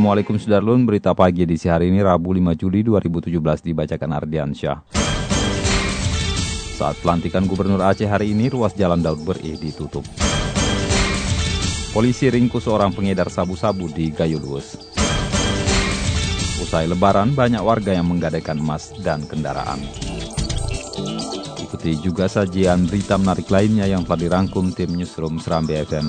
Assalamualaikum Sudarlun, berita pagi di hari ini Rabu 5 Juli 2017 dibacakan Ardiansyah. Saat pelantikan Gubernur Aceh hari ini, ruas jalan Daud Berih ditutup. Polisi ringkus seorang pengedar sabu-sabu di Gayulus. Usai lebaran, banyak warga yang menggadaikan emas dan kendaraan. Ikuti juga sajian berita menarik lainnya yang telah dirangkum tim Newsroom Serambi FM.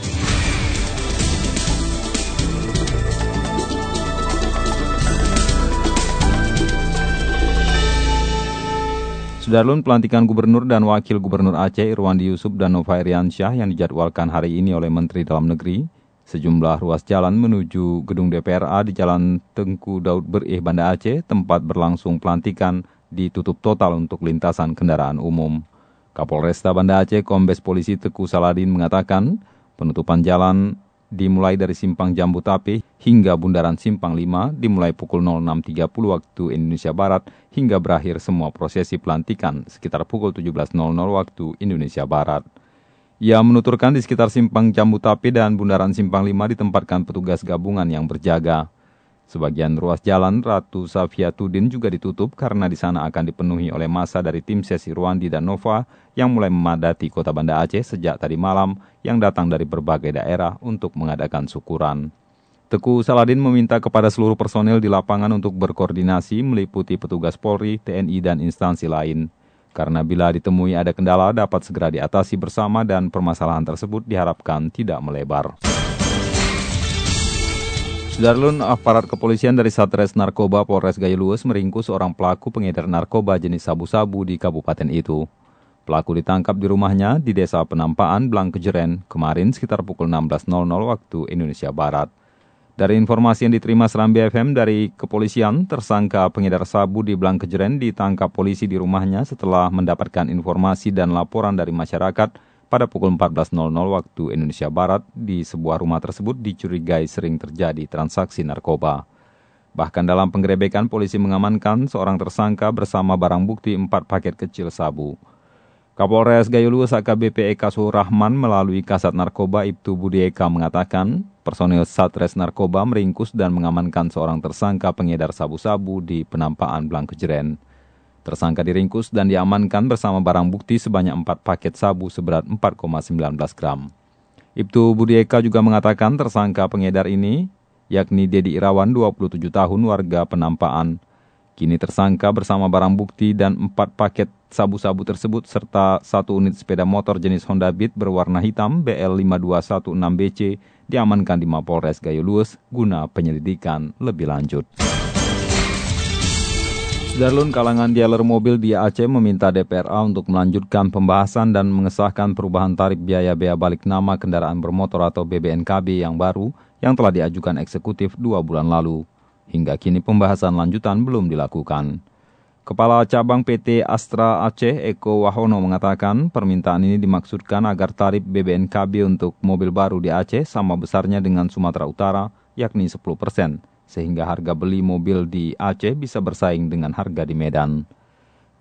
Sudarlun pelantikan Gubernur dan Wakil Gubernur Aceh Irwandi Yusuf dan Nova Iriansyah yang dijadwalkan hari ini oleh Menteri Dalam Negeri. Sejumlah ruas jalan menuju gedung DPRA di Jalan Tengku Daud Berih Banda Aceh, tempat berlangsung pelantikan, ditutup total untuk lintasan kendaraan umum. Kapolresta Banda Aceh Kombes Polisi Teku Saladin mengatakan, penutupan jalan dimulai dari Simpang Jambu Tape hingga Bundaran Simpang 5 dimulai pukul 06.30 waktu Indonesia Barat hingga berakhir semua prosesi pelantikan sekitar pukul 17.00 waktu Indonesia Barat. Ia menuturkan di sekitar Simpang Jambu Tape dan Bundaran Simpang 5 ditempatkan petugas gabungan yang berjaga. Sebagian ruas jalan Ratu Safiatuddin juga ditutup karena di sana akan dipenuhi oleh masa dari tim sesi Ruandi dan Nova yang mulai memadati kota Banda Aceh sejak tadi malam yang datang dari berbagai daerah untuk mengadakan syukuran. Teku Saladin meminta kepada seluruh personil di lapangan untuk berkoordinasi meliputi petugas Polri, TNI, dan instansi lain. Karena bila ditemui ada kendala dapat segera diatasi bersama dan permasalahan tersebut diharapkan tidak melebar. Sudarlun, aparat kepolisian dari Satres Narkoba Polres Gayulues meringkus seorang pelaku pengedar narkoba jenis sabu-sabu di kabupaten itu. Pelaku ditangkap di rumahnya di desa Penampaan, Blangkejeren, kemarin sekitar pukul 16.00 waktu Indonesia Barat. Dari informasi yang diterima Serambi FM dari kepolisian, tersangka pengedar sabu di Blangkejeren ditangkap polisi di rumahnya setelah mendapatkan informasi dan laporan dari masyarakat pada pukul 14.00 waktu Indonesia Barat di sebuah rumah tersebut dicurigai sering terjadi transaksi narkoba. Bahkan dalam penggerebekan polisi mengamankan seorang tersangka bersama barang bukti 4 paket kecil sabu. Kapolres Gayulus AKBP Eka Surahman melalui Kasat Narkoba Ibtu Budi Eka mengatakan, personil Satres Narkoba meringkus dan mengamankan seorang tersangka pengedar sabu-sabu di penampaan Blangkejeren. Tersangka diringkus dan diamankan bersama barang bukti sebanyak 4 paket sabu seberat 4,19 gram. Ibtu Budi Eka juga mengatakan tersangka pengedar ini, yakni Dedi Irawan 27 tahun warga penampaan. Kini tersangka bersama barang bukti dan 4 paket sabu-sabu tersebut serta satu unit sepeda motor jenis Honda Beat berwarna hitam BL5216BC diamankan di Mapolres Gayulus guna penyelidikan lebih lanjut. Darlun kalangan dealer mobil di Aceh meminta DPRA untuk melanjutkan pembahasan dan mengesahkan perubahan tarif biaya bea balik nama kendaraan bermotor atau BBNKB yang baru yang telah diajukan eksekutif dua bulan lalu. Hingga kini pembahasan lanjutan belum dilakukan. Kepala Cabang PT Astra Aceh Eko Wahono mengatakan permintaan ini dimaksudkan agar tarif BBNKB untuk mobil baru di Aceh sama besarnya dengan Sumatera Utara, yakni 10 persen sehingga harga beli mobil di Aceh bisa bersaing dengan harga di Medan.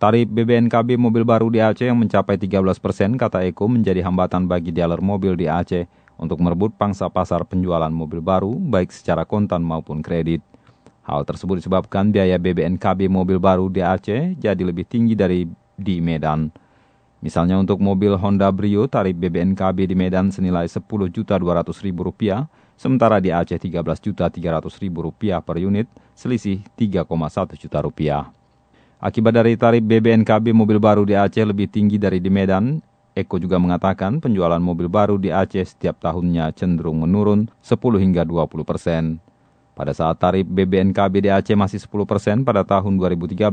Tarif BBNKB mobil baru di Aceh yang mencapai 13 persen, kata Eko, menjadi hambatan bagi dealer mobil di Aceh untuk merebut pangsa pasar penjualan mobil baru, baik secara kontan maupun kredit. Hal tersebut disebabkan biaya BBNKB mobil baru di Aceh jadi lebih tinggi dari di Medan. Misalnya untuk mobil Honda Brio, tarif BBNKB di Medan senilai Rp10.200.000, sementara di Aceh Rp13.300.000 per unit, selisih Rp3,1 juta rupiah. Akibat dari tarif BBNKB mobil baru di Aceh lebih tinggi dari di Medan, Eko juga mengatakan penjualan mobil baru di Aceh setiap tahunnya cenderung menurun 10 hingga 20 persen. Pada saat tarif BBNKB di Aceh masih 10 persen pada tahun 2013,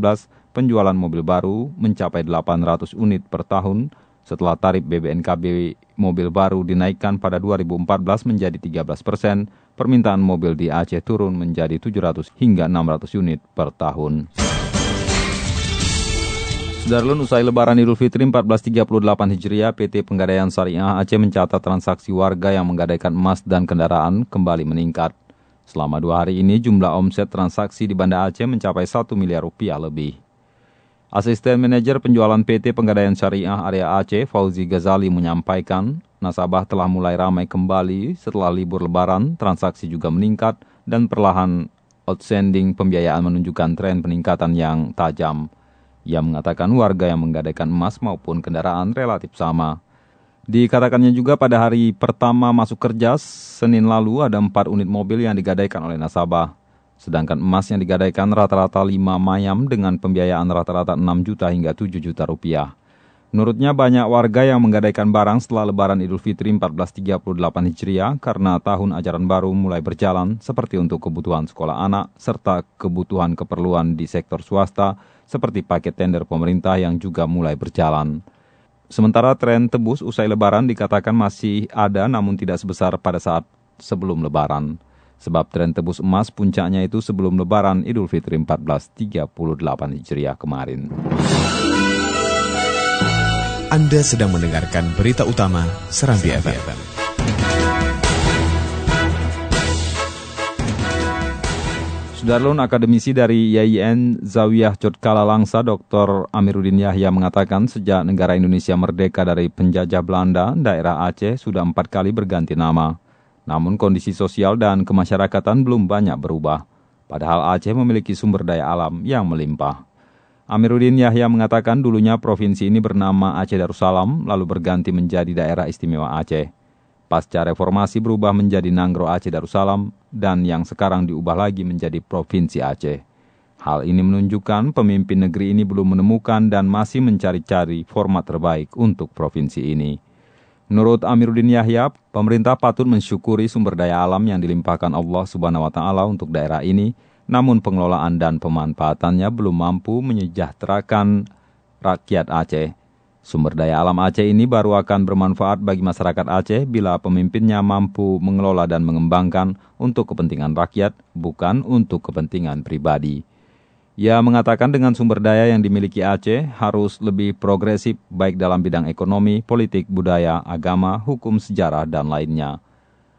penjualan mobil baru mencapai 800 unit per tahun setelah tarif BBNKB mobil baru dinaikkan pada 2014 menjadi 13 persen, permintaan mobil di Aceh turun menjadi 700 hingga 600 unit per tahun. Sudarlun usai lebaran Idul Fitri 1438 Hijriah, PT Penggadaian Syariah Aceh mencatat transaksi warga yang menggadaikan emas dan kendaraan kembali meningkat. Selama dua hari ini jumlah omset transaksi di Banda Aceh mencapai 1 miliar rupiah lebih. Asisten Manajer Penjualan PT Penggadaian Syariah Area Aceh, Fauzi Ghazali menyampaikan, nasabah telah mulai ramai kembali setelah libur lebaran, transaksi juga meningkat, dan perlahan outstanding pembiayaan menunjukkan tren peningkatan yang tajam. Ia mengatakan warga yang menggadaikan emas maupun kendaraan relatif sama. Dikatakannya juga pada hari pertama masuk kerja, Senin lalu ada empat unit mobil yang digadaikan oleh nasabah. Sedangkan emas yang digadaikan rata-rata 5 mayam dengan pembiayaan rata-rata 6 juta hingga 7 juta rupiah. Menurutnya banyak warga yang menggadaikan barang setelah lebaran Idul Fitri 1438 Hijriah karena tahun ajaran baru mulai berjalan seperti untuk kebutuhan sekolah anak serta kebutuhan keperluan di sektor swasta seperti paket tender pemerintah yang juga mulai berjalan. Sementara tren tebus usai lebaran dikatakan masih ada namun tidak sebesar pada saat sebelum lebaran. Sebab tren tebus emas puncaknya itu sebelum lebaran Idul Fitri 1438 Hijriah kemarin. Anda sedang mendengarkan berita utama Serambi FM. Sudarlun akademisi dari YIN Zawiyah Jotkala Langsa, Dr. Amiruddin Yahya mengatakan sejak negara Indonesia merdeka dari penjajah Belanda, daerah Aceh sudah empat kali berganti nama. Namun kondisi sosial dan kemasyarakatan belum banyak berubah. Padahal Aceh memiliki sumber daya alam yang melimpah. Amiruddin Yahya mengatakan dulunya provinsi ini bernama Aceh Darussalam, lalu berganti menjadi daerah istimewa Aceh. Pasca reformasi berubah menjadi Nanggro Aceh Darussalam dan yang sekarang diubah lagi menjadi Provinsi Aceh. Hal ini menunjukkan pemimpin negeri ini belum menemukan dan masih mencari-cari format terbaik untuk provinsi ini. Menurut Amiruddin Yahya, pemerintah patut mensyukuri sumber daya alam yang dilimpahkan Allah Subhanahu wa taala untuk daerah ini, namun pengelolaan dan pemanfaatannya belum mampu menyejahterakan rakyat Aceh. Sumber daya alam Aceh ini baru akan bermanfaat bagi masyarakat Aceh bila pemimpinnya mampu mengelola dan mengembangkan untuk kepentingan rakyat, bukan untuk kepentingan pribadi. Ia mengatakan dengan sumber daya yang dimiliki Aceh harus lebih progresif baik dalam bidang ekonomi, politik, budaya, agama, hukum, sejarah, dan lainnya.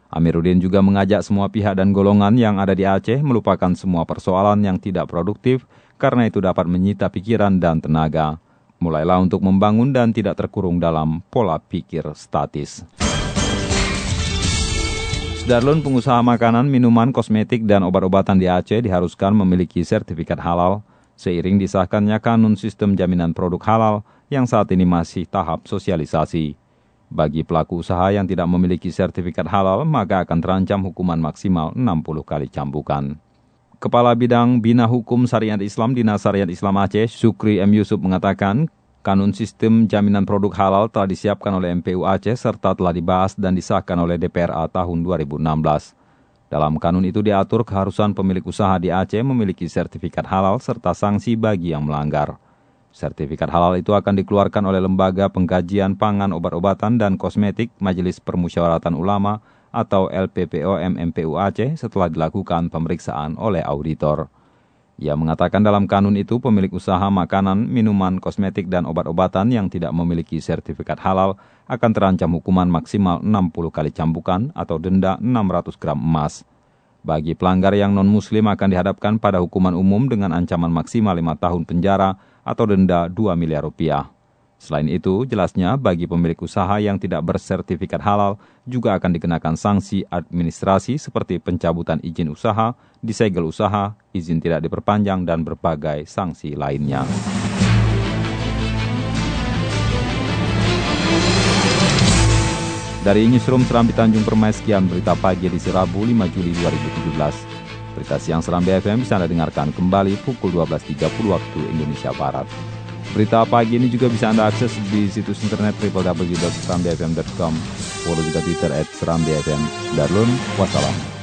Amiruddin juga mengajak semua pihak dan golongan yang ada di Aceh melupakan semua persoalan yang tidak produktif karena itu dapat menyita pikiran dan tenaga. Mulailah untuk membangun dan tidak terkurung dalam pola pikir statis. Darlun pengusaha makanan, minuman, kosmetik, dan obat-obatan di Aceh diharuskan memiliki sertifikat halal seiring disahkannya kanun sistem jaminan produk halal yang saat ini masih tahap sosialisasi. Bagi pelaku usaha yang tidak memiliki sertifikat halal, maka akan terancam hukuman maksimal 60 kali cambukan. Kepala Bidang Bina Hukum Syariat Islam Dinas Syariat Islam Aceh, Sukri M. Yusuf mengatakan, kanun sistem jaminan produk halal telah disiapkan oleh MPU Aceh serta telah dibahas dan disahkan oleh DPRA tahun 2016. Dalam kanun itu diatur keharusan pemilik usaha di Aceh memiliki sertifikat halal serta sanksi bagi yang melanggar. Sertifikat halal itu akan dikeluarkan oleh Lembaga Pengkajian Pangan Obat-obatan dan Kosmetik Majelis Permusyawaratan Ulama atau LPPOM MPU Aceh setelah dilakukan pemeriksaan oleh auditor. Ia mengatakan dalam kanun itu pemilik usaha makanan, minuman, kosmetik, dan obat-obatan yang tidak memiliki sertifikat halal akan terancam hukuman maksimal 60 kali cambukan atau denda 600 gram emas. Bagi pelanggar yang non-muslim akan dihadapkan pada hukuman umum dengan ancaman maksimal 5 tahun penjara atau denda 2 miliar rupiah. Selain itu, jelasnya bagi pemilik usaha yang tidak bersertifikat halal juga akan dikenakan sanksi administrasi seperti pencabutan izin usaha, disegel usaha, izin tidak diperpanjang, dan berbagai sanksi lainnya. Dari Newsroom Serambi Tanjung Permai, sekian berita pagi di Rabu 5 Juli 2017. Berita siang Serambi FM bisa Anda dengarkan kembali pukul 12.30 waktu Indonesia Barat. Berita pagi ini juga bisa Anda akses di situs internet www.serambifm.com. Follow juga Twitter at Serambi FM. Darulun, wassalam.